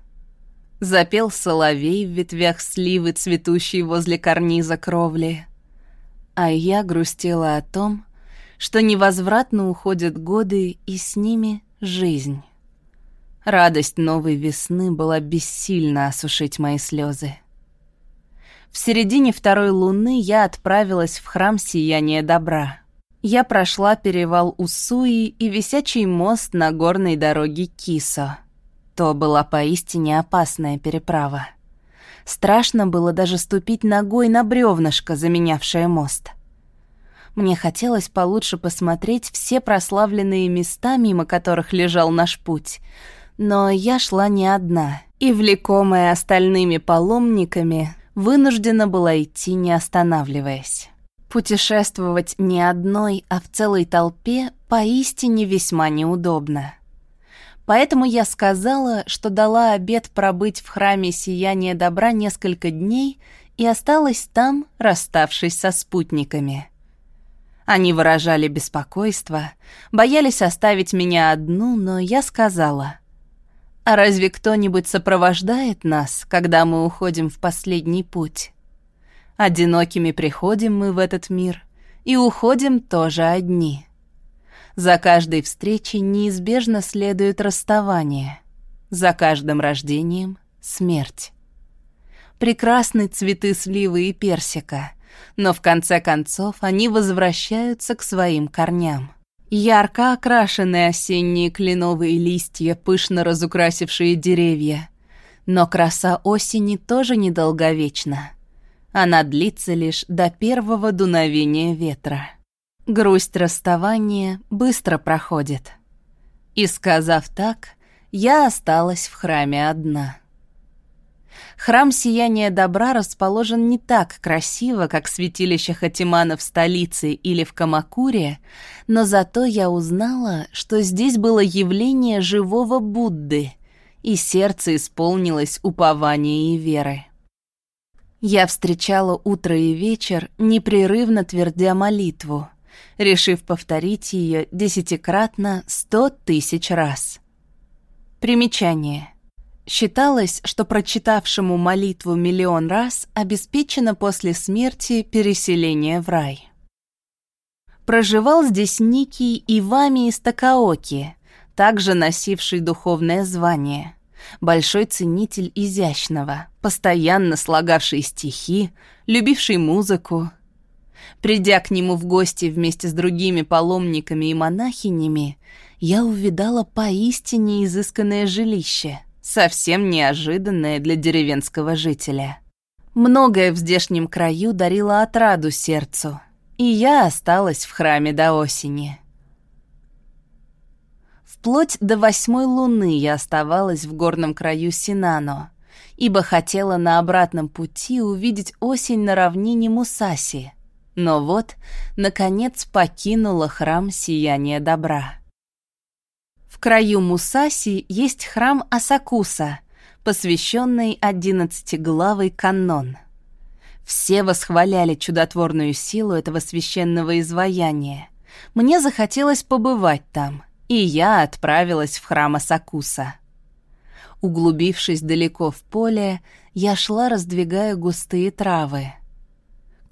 Запел соловей в ветвях сливы, цветущей возле карниза кровли. А я грустила о том, что невозвратно уходят годы и с ними жизнь. Радость новой весны была бессильна осушить мои слезы. В середине второй луны я отправилась в храм сияния добра. Я прошла перевал Усуи и висячий мост на горной дороге Кисо. То была поистине опасная переправа. Страшно было даже ступить ногой на бревнышко, заменявшее мост. Мне хотелось получше посмотреть все прославленные места, мимо которых лежал наш путь. Но я шла не одна, и, влекомая остальными паломниками, вынуждена была идти, не останавливаясь. Путешествовать не одной, а в целой толпе поистине весьма неудобно. Поэтому я сказала, что дала обет пробыть в храме сияния добра несколько дней и осталась там, расставшись со спутниками. Они выражали беспокойство, боялись оставить меня одну, но я сказала, «А разве кто-нибудь сопровождает нас, когда мы уходим в последний путь? Одинокими приходим мы в этот мир и уходим тоже одни». За каждой встречей неизбежно следует расставание. За каждым рождением — смерть. Прекрасны цветы сливы и персика, но в конце концов они возвращаются к своим корням. Ярко окрашенные осенние кленовые листья, пышно разукрасившие деревья. Но краса осени тоже недолговечна. Она длится лишь до первого дуновения ветра. Грусть расставания быстро проходит. И сказав так, я осталась в храме одна. Храм Сияния Добра расположен не так красиво, как святилище Хатимана в столице или в Камакуре, но зато я узнала, что здесь было явление живого Будды, и сердце исполнилось упования и веры. Я встречала утро и вечер, непрерывно твердя молитву — решив повторить ее десятикратно сто тысяч раз. Примечание. Считалось, что прочитавшему молитву миллион раз обеспечено после смерти переселение в рай. Проживал здесь Никий Ивами из Такаоки, также носивший духовное звание, большой ценитель изящного, постоянно слагавший стихи, любивший музыку, Придя к нему в гости вместе с другими паломниками и монахинями, я увидала поистине изысканное жилище, совсем неожиданное для деревенского жителя. Многое в здешнем краю дарило отраду сердцу, и я осталась в храме до осени. Вплоть до восьмой луны я оставалась в горном краю Синано, ибо хотела на обратном пути увидеть осень на равнине Мусаси — но вот, наконец, покинула храм Сияния Добра. В краю Мусаси есть храм Асакуса, посвященный одиннадцатиглавый канон. Все восхваляли чудотворную силу этого священного изваяния. Мне захотелось побывать там, и я отправилась в храм Асакуса. Углубившись далеко в поле, я шла, раздвигая густые травы —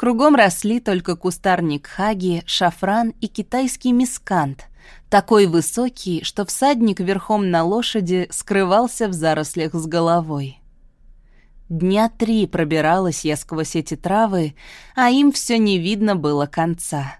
Кругом росли только кустарник хаги, шафран и китайский мискант, такой высокий, что всадник верхом на лошади скрывался в зарослях с головой. Дня три пробиралась я сквозь эти травы, а им все не видно было конца.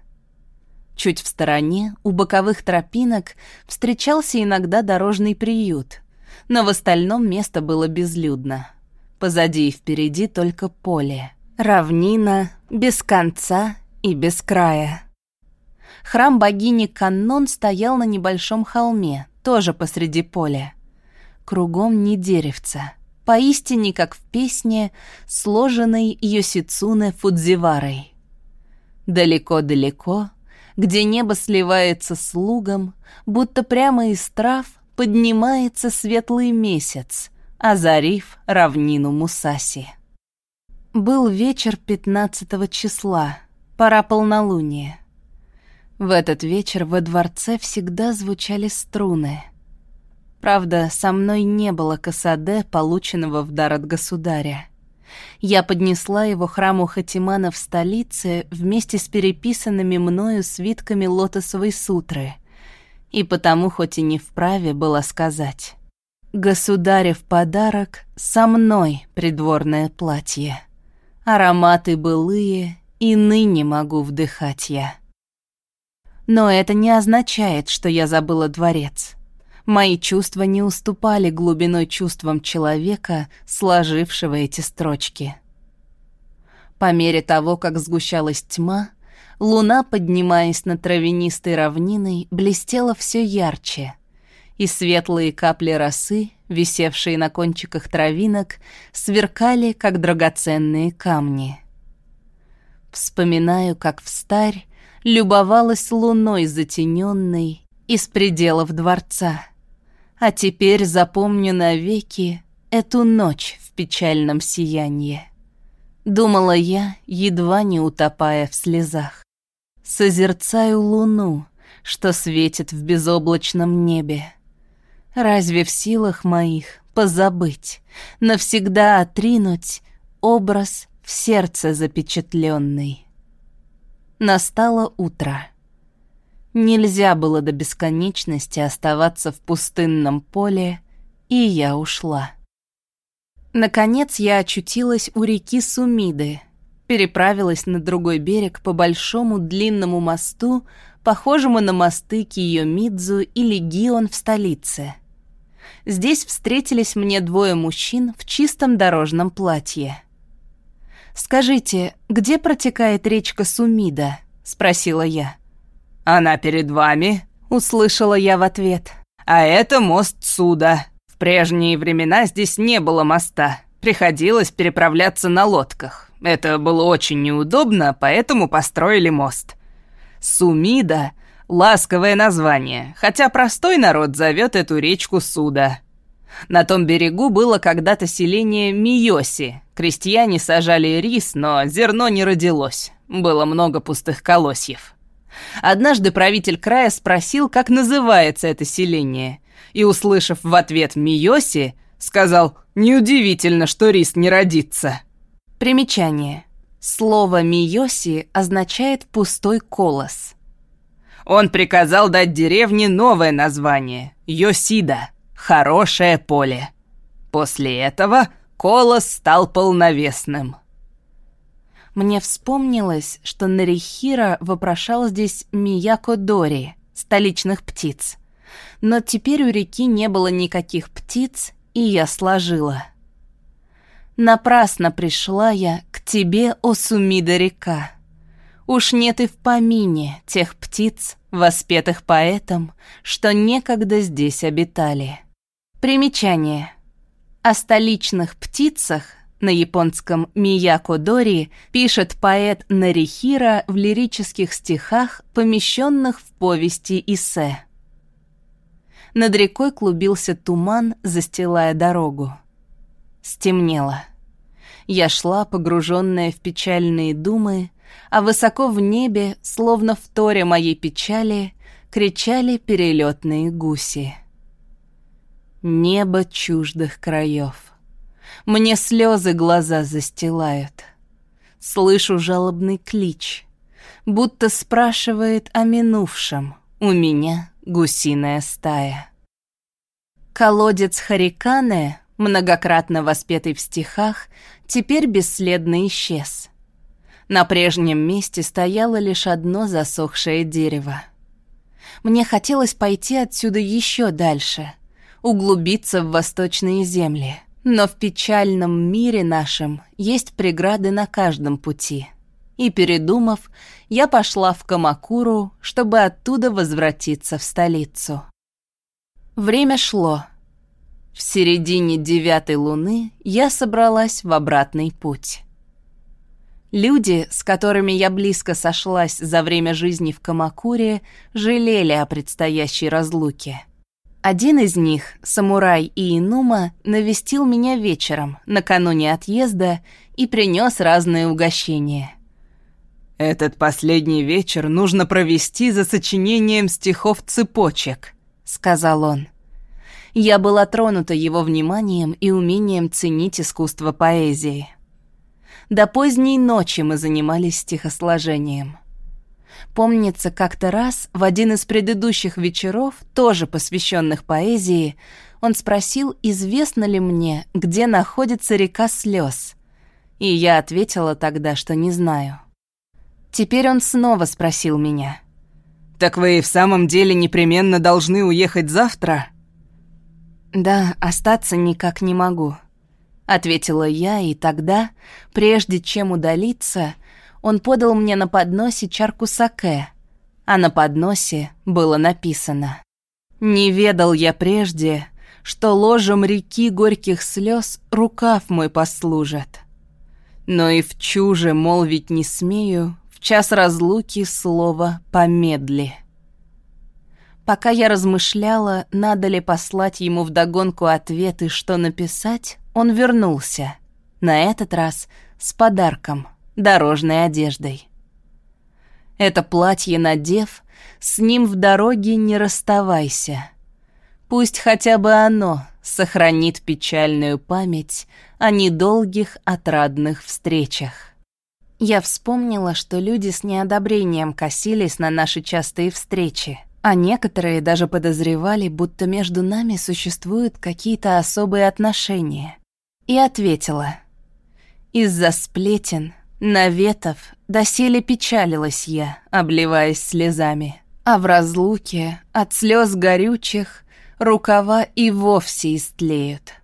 Чуть в стороне, у боковых тропинок, встречался иногда дорожный приют, но в остальном место было безлюдно. Позади и впереди только поле — Равнина, без конца и без края. Храм богини Каннон стоял на небольшом холме, тоже посреди поля. Кругом не деревца, поистине, как в песне, сложенной Йосицуне Фудзиварой. Далеко-далеко, где небо сливается с лугом, будто прямо из трав поднимается светлый месяц, озарив равнину Мусаси. Был вечер 15 числа, пора полнолуния. В этот вечер во дворце всегда звучали струны. Правда, со мной не было касаде, полученного в дар от государя. Я поднесла его храму Хатимана в столице вместе с переписанными мною свитками лотосовой сутры, и потому хоть и не вправе было сказать «Государев подарок со мной придворное платье». Ароматы былые и ныне могу вдыхать я. Но это не означает, что я забыла дворец. Мои чувства не уступали глубиной чувствам человека, сложившего эти строчки. По мере того, как сгущалась тьма, луна, поднимаясь над травянистой равниной, блестела все ярче, и светлые капли росы висевшие на кончиках травинок, сверкали, как драгоценные камни. Вспоминаю, как в старь любовалась луной затененной из пределов дворца. А теперь запомню навеки эту ночь в печальном сиянии. Думала я, едва не утопая в слезах. Созерцаю луну, что светит в безоблачном небе. Разве в силах моих позабыть, навсегда отринуть образ в сердце запечатленный? Настало утро. Нельзя было до бесконечности оставаться в пустынном поле, и я ушла. Наконец я очутилась у реки Сумиды, переправилась на другой берег по большому длинному мосту, похожему на мосты Киомидзу или Гион в столице. Здесь встретились мне двое мужчин в чистом дорожном платье. «Скажите, где протекает речка Сумида?» — спросила я. «Она перед вами», — услышала я в ответ. «А это мост Суда. В прежние времена здесь не было моста. Приходилось переправляться на лодках. Это было очень неудобно, поэтому построили мост. Сумида — ласковое название, хотя простой народ зовет эту речку Суда. На том берегу было когда-то селение Миоси. Крестьяне сажали рис, но зерно не родилось. Было много пустых колосьев. Однажды правитель края спросил, как называется это селение, и, услышав в ответ Миоси, сказал «Неудивительно, что рис не родится». Примечание. Слово «миоси» означает «пустой колос». Он приказал дать деревне новое название – Йосида – «хорошее поле». После этого колос стал полновесным. Мне вспомнилось, что Нарихира вопрошал здесь Мияко Дори, столичных птиц. Но теперь у реки не было никаких птиц, и я сложила – Напрасно пришла я к тебе, о Сумида река. Уж нет и в помине тех птиц, воспетых поэтом, что некогда здесь обитали. Примечание. О столичных птицах на японском Мияко Дори пишет поэт Нарихира в лирических стихах, помещенных в повести Исе. Над рекой клубился туман, застилая дорогу. Стемнело. Я шла, погруженная в печальные думы, а высоко в небе, словно в торе моей печали, кричали перелетные гуси. Небо чуждых краев. Мне слезы глаза застилают. Слышу жалобный клич, будто спрашивает о минувшем. У меня гусиная стая. Колодец Харикане многократно воспетый в стихах, теперь бесследно исчез. На прежнем месте стояло лишь одно засохшее дерево. Мне хотелось пойти отсюда еще дальше, углубиться в восточные земли. Но в печальном мире нашем есть преграды на каждом пути. И передумав, я пошла в Камакуру, чтобы оттуда возвратиться в столицу. Время шло. В середине девятой луны я собралась в обратный путь. Люди, с которыми я близко сошлась за время жизни в Камакуре, жалели о предстоящей разлуке. Один из них, самурай Иинума, навестил меня вечером, накануне отъезда, и принес разные угощения. «Этот последний вечер нужно провести за сочинением стихов цепочек», — сказал он. Я была тронута его вниманием и умением ценить искусство поэзии. До поздней ночи мы занимались стихосложением. Помнится, как-то раз, в один из предыдущих вечеров, тоже посвященных поэзии, он спросил, известно ли мне, где находится река слез. И я ответила тогда, что не знаю. Теперь он снова спросил меня. «Так вы в самом деле непременно должны уехать завтра?» «Да, остаться никак не могу», — ответила я, и тогда, прежде чем удалиться, он подал мне на подносе чарку саке, а на подносе было написано «Не ведал я прежде, что ложем реки горьких слез рукав мой послужит. Но и в чуже молвить не смею, в час разлуки слово «помедли». Пока я размышляла, надо ли послать ему вдогонку ответ и что написать, он вернулся. На этот раз с подарком, дорожной одеждой. Это платье надев, с ним в дороге не расставайся. Пусть хотя бы оно сохранит печальную память о недолгих отрадных встречах. Я вспомнила, что люди с неодобрением косились на наши частые встречи, а некоторые даже подозревали, будто между нами существуют какие-то особые отношения. И ответила. Из-за сплетен, наветов, доселе печалилась я, обливаясь слезами. А в разлуке, от слез горючих, рукава и вовсе истлеют.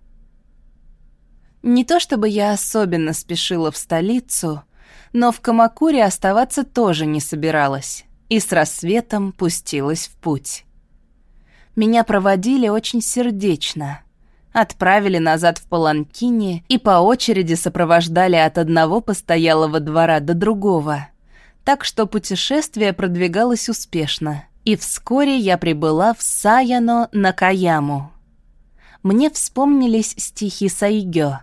Не то чтобы я особенно спешила в столицу, но в Камакуре оставаться тоже не собиралась, и с рассветом пустилась в путь. Меня проводили очень сердечно. Отправили назад в Паланкине и по очереди сопровождали от одного постоялого двора до другого. Так что путешествие продвигалось успешно, и вскоре я прибыла в Саяно на Каяму. Мне вспомнились стихи Сайгё.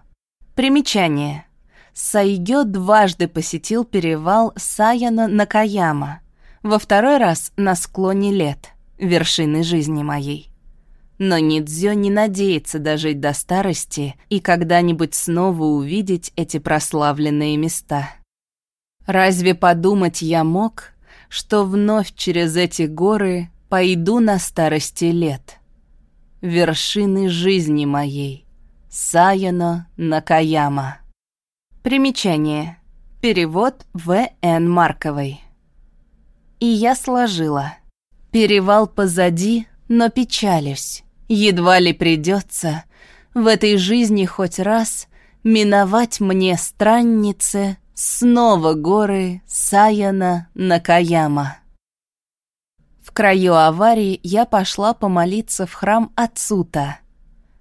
Примечание. Сайгё дважды посетил перевал Саяна Накаяма, во второй раз на склоне лет, вершины жизни моей. Но Нидзё не надеется дожить до старости и когда-нибудь снова увидеть эти прославленные места. Разве подумать я мог, что вновь через эти горы пойду на старости лет? Вершины жизни моей, Саяно Накаяма. Примечание. Перевод В. Н. Марковой. И я сложила. Перевал позади, но печалюсь. Едва ли придется в этой жизни хоть раз миновать мне страннице снова горы Саяна Накаяма. В краю аварии я пошла помолиться в храм Ацута.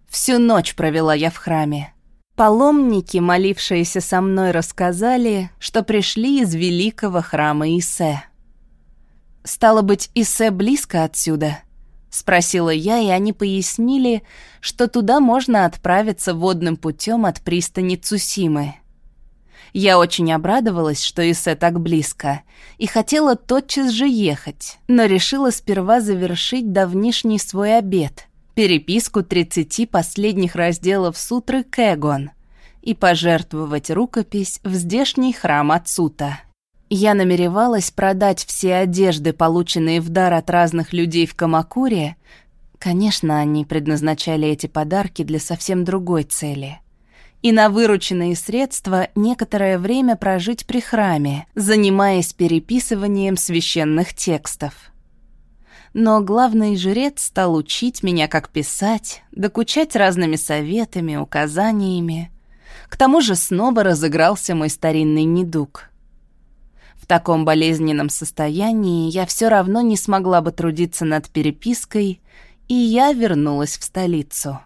Всю ночь провела я в храме. Паломники, молившиеся со мной, рассказали, что пришли из великого храма Исе. «Стало быть, Исе близко отсюда?» — спросила я, и они пояснили, что туда можно отправиться водным путем от пристани Цусимы. Я очень обрадовалась, что Исе так близко, и хотела тотчас же ехать, но решила сперва завершить давнишний свой обед — переписку 30 последних разделов сутры Кэгон и пожертвовать рукопись в здешний храм Ацута. Я намеревалась продать все одежды, полученные в дар от разных людей в Камакуре. Конечно, они предназначали эти подарки для совсем другой цели. И на вырученные средства некоторое время прожить при храме, занимаясь переписыванием священных текстов но главный жрец стал учить меня, как писать, докучать разными советами, указаниями. К тому же снова разыгрался мой старинный недуг. В таком болезненном состоянии я все равно не смогла бы трудиться над перепиской, и я вернулась в столицу.